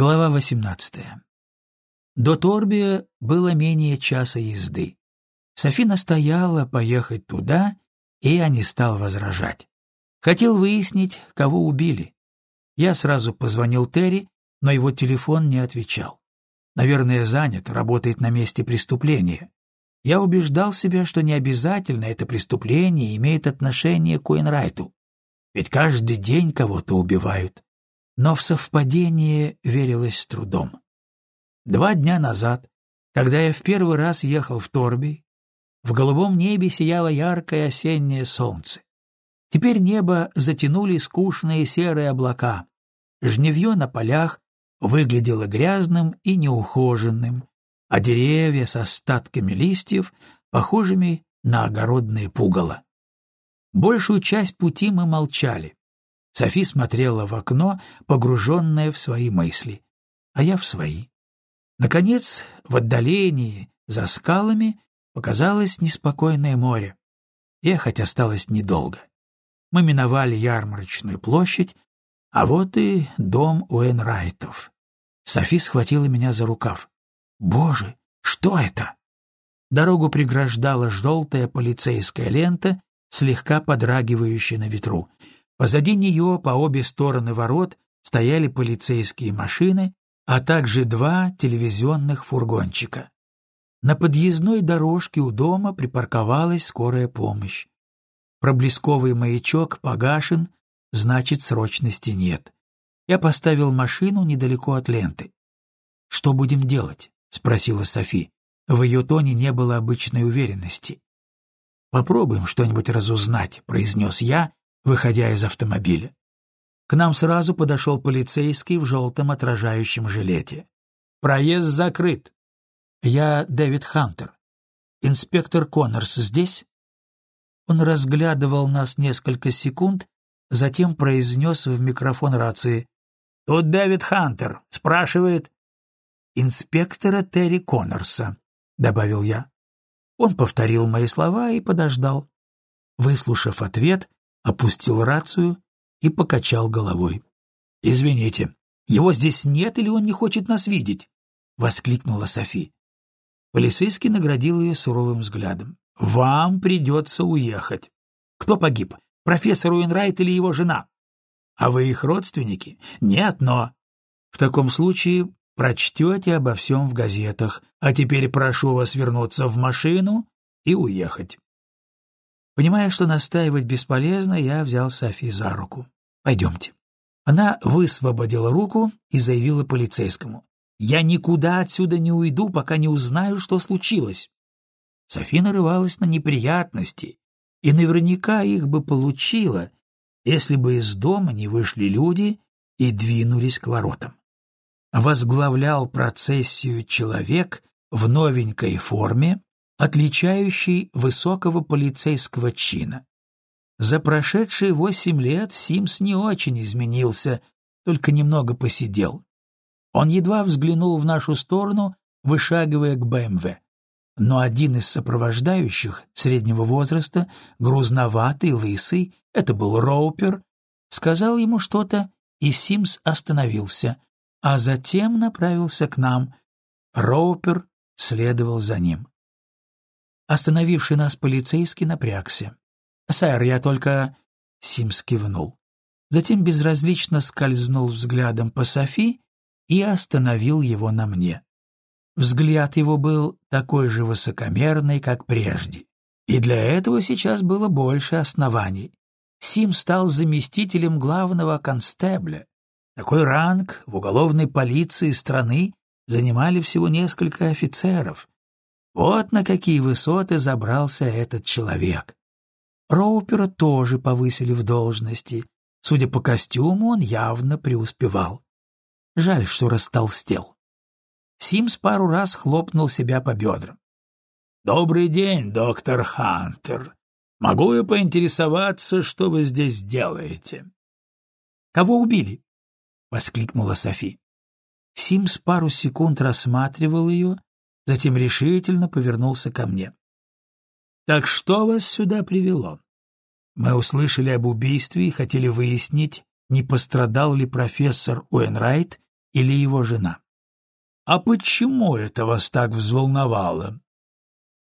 Глава 18. До Торбия было менее часа езды. Софи настояла поехать туда, и я не стал возражать. Хотел выяснить, кого убили. Я сразу позвонил Терри, но его телефон не отвечал. Наверное, занят, работает на месте преступления. Я убеждал себя, что не обязательно это преступление имеет отношение к Уэнрайту. Ведь каждый день кого-то убивают но в совпадение верилось с трудом. Два дня назад, когда я в первый раз ехал в Торби, в голубом небе сияло яркое осеннее солнце. Теперь небо затянули скучные серые облака. Жневье на полях выглядело грязным и неухоженным, а деревья с остатками листьев похожими на огородные пугало. Большую часть пути мы молчали. Софи смотрела в окно, погруженная в свои мысли, а я в свои. Наконец, в отдалении, за скалами, показалось неспокойное море. Ехать осталось недолго. Мы миновали ярмарочную площадь, а вот и дом Уэнрайтов. Софи схватила меня за рукав. «Боже, что это?» Дорогу преграждала желтая полицейская лента, слегка подрагивающая на ветру. Позади нее по обе стороны ворот стояли полицейские машины, а также два телевизионных фургончика. На подъездной дорожке у дома припарковалась скорая помощь. Проблесковый маячок погашен, значит, срочности нет. Я поставил машину недалеко от ленты. «Что будем делать?» — спросила Софи. В ее тоне не было обычной уверенности. «Попробуем что-нибудь разузнать», — произнес я, выходя из автомобиля. К нам сразу подошел полицейский в желтом отражающем жилете. «Проезд закрыт. Я Дэвид Хантер. Инспектор Коннорс здесь?» Он разглядывал нас несколько секунд, затем произнес в микрофон рации. «Тут Дэвид Хантер. Спрашивает...» «Инспектора Терри Коннорса», — добавил я. Он повторил мои слова и подождал. Выслушав ответ, опустил рацию и покачал головой. «Извините, его здесь нет или он не хочет нас видеть?» — воскликнула Софи. Полицейский наградил ее суровым взглядом. «Вам придется уехать. Кто погиб, профессор Уинрайт или его жена? А вы их родственники? Нет, но...» «В таком случае прочтете обо всем в газетах, а теперь прошу вас вернуться в машину и уехать». Понимая, что настаивать бесполезно, я взял Софи за руку. «Пойдемте». Она высвободила руку и заявила полицейскому. «Я никуда отсюда не уйду, пока не узнаю, что случилось». Софи нарывалась на неприятности, и наверняка их бы получила, если бы из дома не вышли люди и двинулись к воротам. Возглавлял процессию человек в новенькой форме, отличающий высокого полицейского чина. За прошедшие восемь лет Симс не очень изменился, только немного посидел. Он едва взглянул в нашу сторону, вышагивая к БМВ. Но один из сопровождающих среднего возраста, грузноватый, лысый, это был Роупер, сказал ему что-то, и Симс остановился, а затем направился к нам. Роупер следовал за ним. Остановивший нас полицейский напрягся. «Сэр, я только...» — Симс кивнул. Затем безразлично скользнул взглядом по Софи и остановил его на мне. Взгляд его был такой же высокомерный, как прежде. И для этого сейчас было больше оснований. Сим стал заместителем главного констебля. Такой ранг в уголовной полиции страны занимали всего несколько офицеров, вот на какие высоты забрался этот человек. Роупера тоже повысили в должности. Судя по костюму, он явно преуспевал. Жаль, что растолстел. Симс пару раз хлопнул себя по бедрам. «Добрый день, доктор Хантер. Могу я поинтересоваться, что вы здесь делаете?» «Кого убили?» — воскликнула Софи. Симс пару секунд рассматривал ее, затем решительно повернулся ко мне. «Так что вас сюда привело?» Мы услышали об убийстве и хотели выяснить, не пострадал ли профессор Уэнрайт или его жена. «А почему это вас так взволновало?»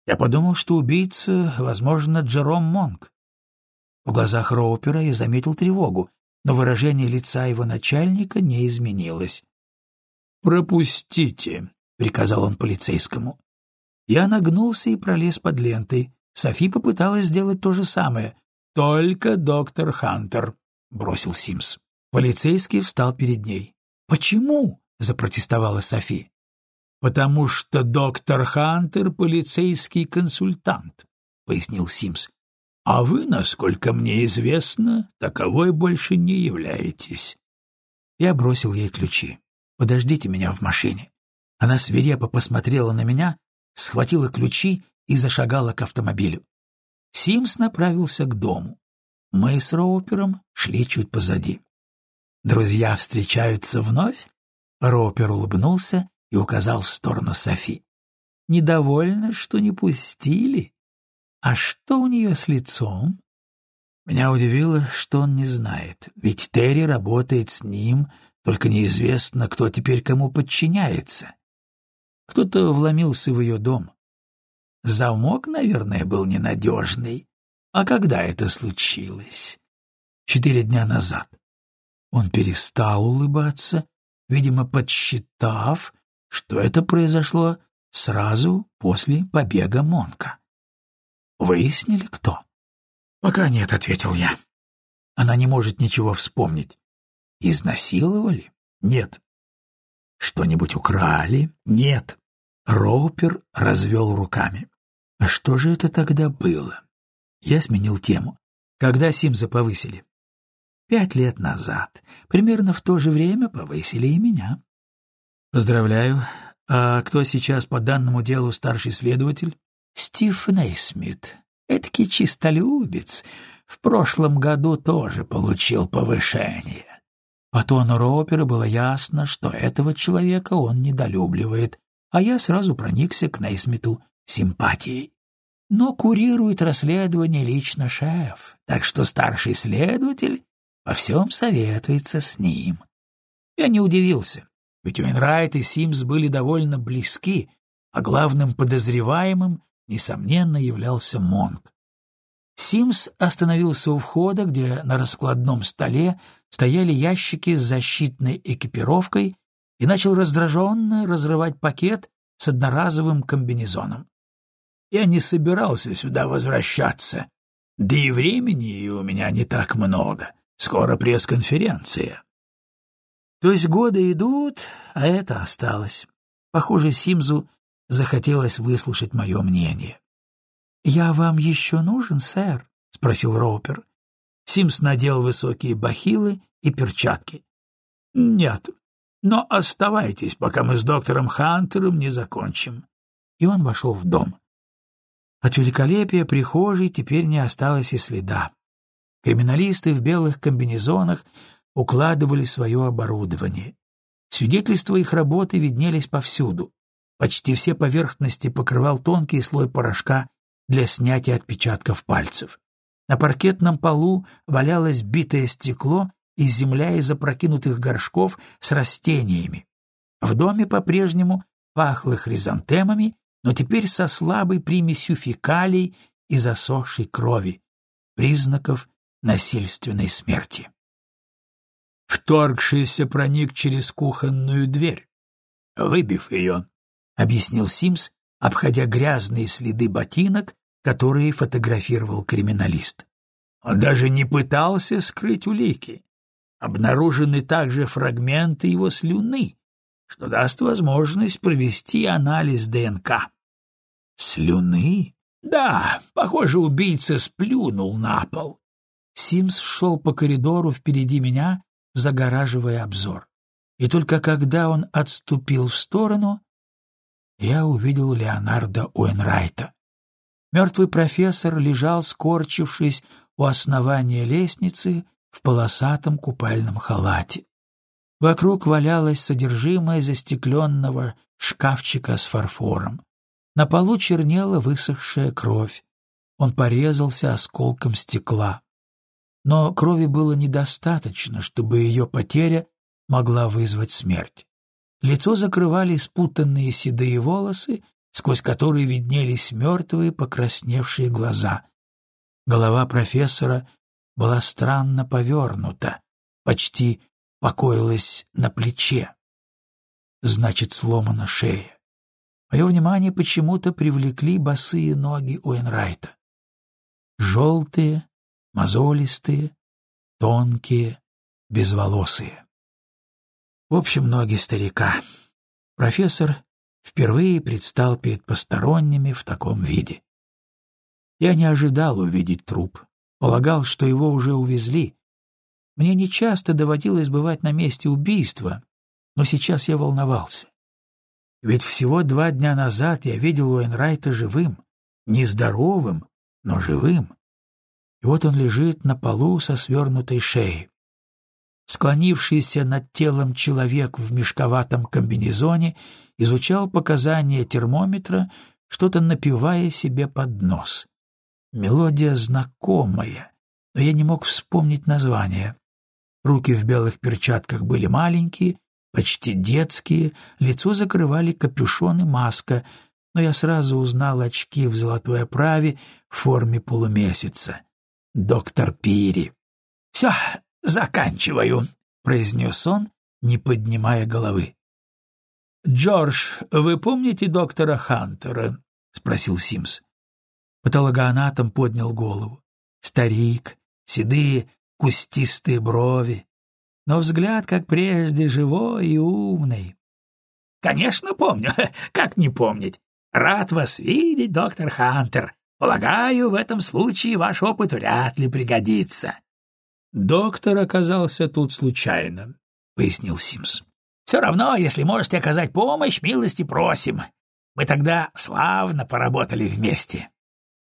Я подумал, что убийца, возможно, Джером Монк. В глазах Роупера я заметил тревогу, но выражение лица его начальника не изменилось. «Пропустите», — приказал он полицейскому. Я нагнулся и пролез под лентой. Софи попыталась сделать то же самое. «Только доктор Хантер», — бросил Симс. Полицейский встал перед ней. «Почему?» — запротестовала Софи. «Потому что доктор Хантер — полицейский консультант», — пояснил Симс. «А вы, насколько мне известно, таковой больше не являетесь». Я бросил ей ключи. «Подождите меня в машине». Она свирепо посмотрела на меня, схватила ключи и зашагала к автомобилю. Симс направился к дому. Мы с Роупером шли чуть позади. Друзья встречаются вновь? Роупер улыбнулся и указал в сторону Софи. «Недовольна, что не пустили? А что у нее с лицом?» Меня удивило, что он не знает, ведь Терри работает с ним, только неизвестно, кто теперь кому подчиняется. Кто-то вломился в ее дом. Замок, наверное, был ненадежный. А когда это случилось? Четыре дня назад. Он перестал улыбаться, видимо, подсчитав, что это произошло сразу после побега Монка. Выяснили, кто? Пока нет, ответил я. Она не может ничего вспомнить. Изнасиловали? Нет. Что-нибудь украли? Нет. Роупер развел руками. А что же это тогда было? Я сменил тему. Когда Симза повысили? Пять лет назад. Примерно в то же время повысили и меня. Поздравляю. А кто сейчас по данному делу старший следователь? Стив Нейсмит. Эдакий чистолюбец. В прошлом году тоже получил повышение. По тону Ропера было ясно, что этого человека он недолюбливает, а я сразу проникся к Нейсмиту симпатией. Но курирует расследование лично шеф, так что старший следователь во всем советуется с ним. Я не удивился. Ведь Уэйнрайт и Симс были довольно близки, а главным подозреваемым, несомненно, являлся Монк. Симс остановился у входа, где на раскладном столе стояли ящики с защитной экипировкой и начал раздраженно разрывать пакет с одноразовым комбинезоном. Я не собирался сюда возвращаться, да и времени у меня не так много. Скоро пресс-конференция. То есть годы идут, а это осталось. Похоже, Симзу захотелось выслушать мое мнение. — Я вам еще нужен, сэр? — спросил Роупер. Симс надел высокие бахилы и перчатки. — Нет, но оставайтесь, пока мы с доктором Хантером не закончим. И он вошел в дом. От великолепия прихожей теперь не осталось и следа. Криминалисты в белых комбинезонах укладывали свое оборудование. Свидетельства их работы виднелись повсюду. Почти все поверхности покрывал тонкий слой порошка для снятия отпечатков пальцев. На паркетном полу валялось битое стекло и земля из опрокинутых горшков с растениями. В доме по-прежнему пахло хризантемами, но теперь со слабой примесью фекалий и засохшей крови, признаков насильственной смерти. Вторгшийся проник через кухонную дверь, выбив ее, — объяснил Симс, обходя грязные следы ботинок, которые фотографировал криминалист. Он даже не пытался скрыть улики. Обнаружены также фрагменты его слюны, что даст возможность провести анализ ДНК. Слюны? Да, похоже, убийца сплюнул на пол. Симс шел по коридору впереди меня, загораживая обзор. И только когда он отступил в сторону, я увидел Леонарда Уэнрайта. Мертвый профессор лежал, скорчившись у основания лестницы в полосатом купальном халате. Вокруг валялось содержимое застекленного шкафчика с фарфором. На полу чернела высохшая кровь. Он порезался осколком стекла но крови было недостаточно, чтобы ее потеря могла вызвать смерть. Лицо закрывали спутанные седые волосы, сквозь которые виднелись мертвые покрасневшие глаза. Голова профессора была странно повернута, почти покоилась на плече. Значит, сломана шея. Мое внимание почему-то привлекли босые ноги Уэнрайта. Желтые, мозолистые, тонкие, безволосые. В общем, ноги старика. Профессор впервые предстал перед посторонними в таком виде. Я не ожидал увидеть труп, полагал, что его уже увезли. Мне нечасто доводилось бывать на месте убийства, но сейчас я волновался. Ведь всего два дня назад я видел Уэнрайта живым, нездоровым, но живым. И вот он лежит на полу со свернутой шеей. Склонившийся над телом человек в мешковатом комбинезоне изучал показания термометра, что-то напивая себе под нос. Мелодия знакомая, но я не мог вспомнить название. Руки в белых перчатках были маленькие, почти детские, лицо закрывали капюшон и маска, но я сразу узнал очки в золотой оправе в форме полумесяца. Доктор Пири. — Все, заканчиваю, — произнес он, не поднимая головы. — Джордж, вы помните доктора Хантера? — спросил Симс. Патологоанатом поднял голову. Старик, седые, кустистые брови, но взгляд, как прежде, живой и умный. — Конечно, помню. Как не помнить? Рад вас видеть, доктор Хантер. Полагаю, в этом случае ваш опыт вряд ли пригодится. Доктор оказался тут случайно, пояснил Симс. Все равно, если можете оказать помощь, милости просим. Мы тогда славно поработали вместе.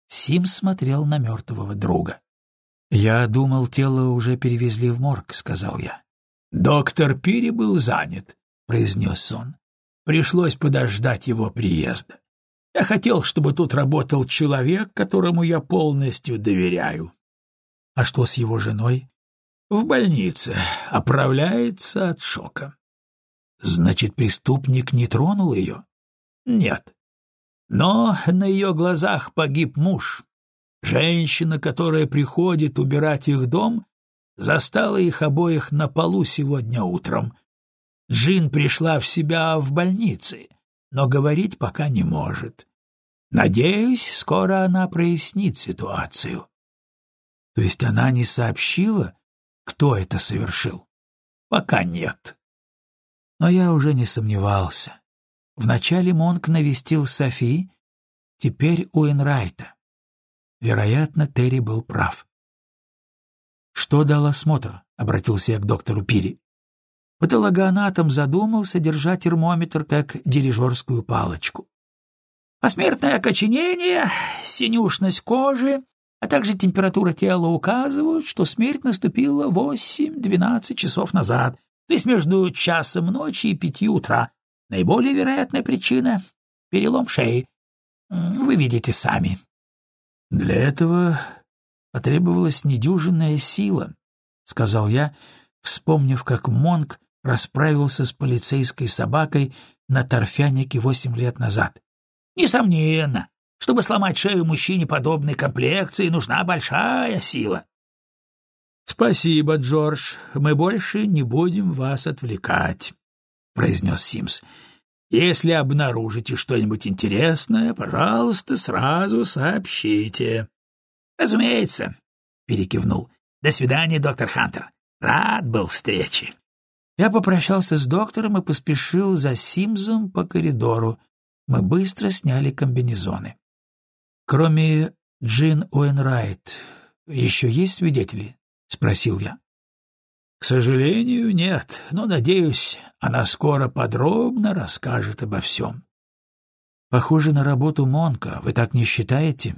Симс смотрел на мертвого друга. Я думал, тело уже перевезли в морг, сказал я. Доктор Пири был занят, произнес он. Пришлось подождать его приезда. Я хотел, чтобы тут работал человек, которому я полностью доверяю. А что с его женой? В больнице. Оправляется от шока. Значит, преступник не тронул ее? Нет. Но на ее глазах погиб муж. Женщина, которая приходит убирать их дом, застала их обоих на полу сегодня утром. Джин пришла в себя в больнице, но говорить пока не может. Надеюсь, скоро она прояснит ситуацию. То есть она не сообщила, кто это совершил? Пока нет. Но я уже не сомневался. Вначале Монк навестил Софи, теперь Уэнрайта. Вероятно, Терри был прав. «Что дал осмотр?» — обратился я к доктору Пири. Патологоанатом задумался держать термометр как дирижерскую палочку. Посмертное окоченение, синюшность кожи, а также температура тела указывают, что смерть наступила 8-12 часов назад, то есть между часом ночи и пяти утра. Наиболее вероятная причина — перелом шеи. Вы видите сами. Для этого потребовалась недюжинная сила, — сказал я, вспомнив, как Монк расправился с полицейской собакой на торфянике восемь лет назад. — Несомненно, чтобы сломать шею мужчине подобной комплекции, нужна большая сила. — Спасибо, Джордж, мы больше не будем вас отвлекать, — произнес Симс. — Если обнаружите что-нибудь интересное, пожалуйста, сразу сообщите. — Разумеется, — перекивнул. — До свидания, доктор Хантер. Рад был встрече. Я попрощался с доктором и поспешил за Симзом по коридору. Мы быстро сняли комбинезоны. Кроме Джин Уэнрайт, еще есть свидетели? — спросил я. — К сожалению, нет, но, надеюсь, она скоро подробно расскажет обо всем. — Похоже на работу Монка, вы так не считаете?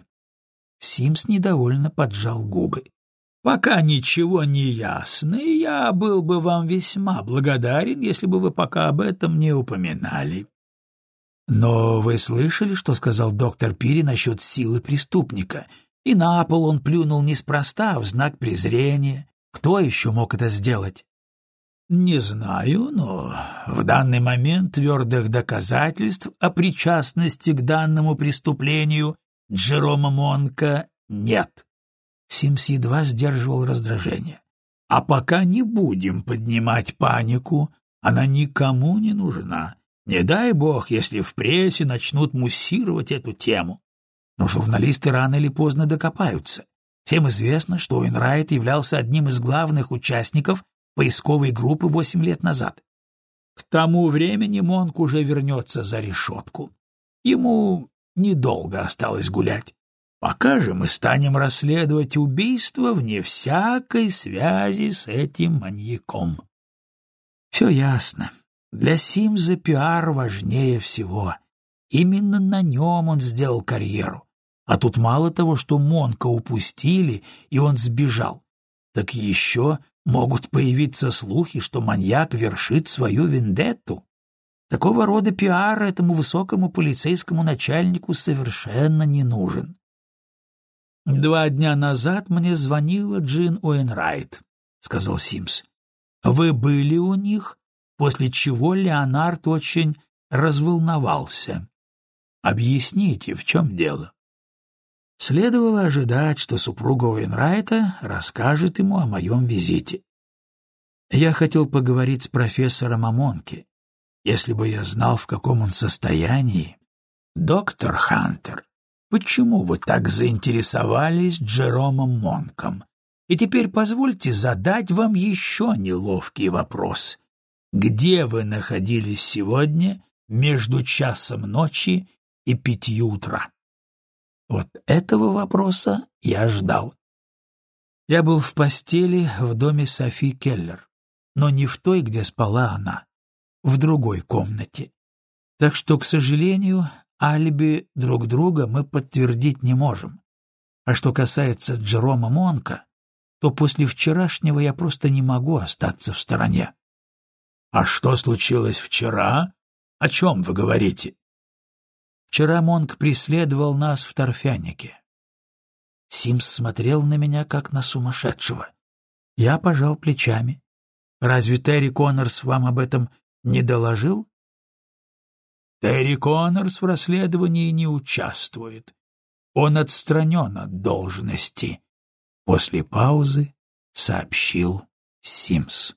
Симс недовольно поджал губы. — Пока ничего не ясно, и я был бы вам весьма благодарен, если бы вы пока об этом не упоминали. Но вы слышали, что сказал доктор Пири насчет силы преступника? И на пол он плюнул неспроста, в знак презрения. Кто еще мог это сделать? Не знаю, но в данный момент твердых доказательств о причастности к данному преступлению Джерома Монка нет. Симс едва сдерживал раздражение. А пока не будем поднимать панику, она никому не нужна. Не дай бог, если в прессе начнут муссировать эту тему. Но журналисты рано или поздно докопаются. Всем известно, что Уинрайт являлся одним из главных участников поисковой группы восемь лет назад. К тому времени Монк уже вернется за решетку. Ему недолго осталось гулять. Пока же мы станем расследовать убийство вне всякой связи с этим маньяком. Все ясно. Для Симза пиар важнее всего. Именно на нем он сделал карьеру. А тут мало того, что Монка упустили, и он сбежал, так еще могут появиться слухи, что маньяк вершит свою вендетту. Такого рода пиар этому высокому полицейскому начальнику совершенно не нужен. «Два дня назад мне звонила Джин Уэнрайт», — сказал Симс. «Вы были у них?» После чего Леонард очень разволновался. «Объясните, в чем дело?» Следовало ожидать, что супруга Уэнрайта расскажет ему о моем визите. Я хотел поговорить с профессором Амонки. Если бы я знал, в каком он состоянии... Доктор Хантер, почему вы так заинтересовались Джеромом Монком? И теперь позвольте задать вам еще неловкий вопрос. Где вы находились сегодня между часом ночи и пятью утра? Вот этого вопроса я ждал. Я был в постели в доме Софи Келлер но не в той, где спала она, в другой комнате. Так что, к сожалению, алиби друг друга мы подтвердить не можем. А что касается Джерома Монка, то после вчерашнего я просто не могу остаться в стороне. — А что случилось вчера? О чем вы говорите? Вчера Монк преследовал нас в торфянике. Симс смотрел на меня, как на сумасшедшего. Я пожал плечами. Разве Терри Коннорс вам об этом не доложил? Терри Коннорс в расследовании не участвует. Он отстранен от должности. После паузы сообщил Симс.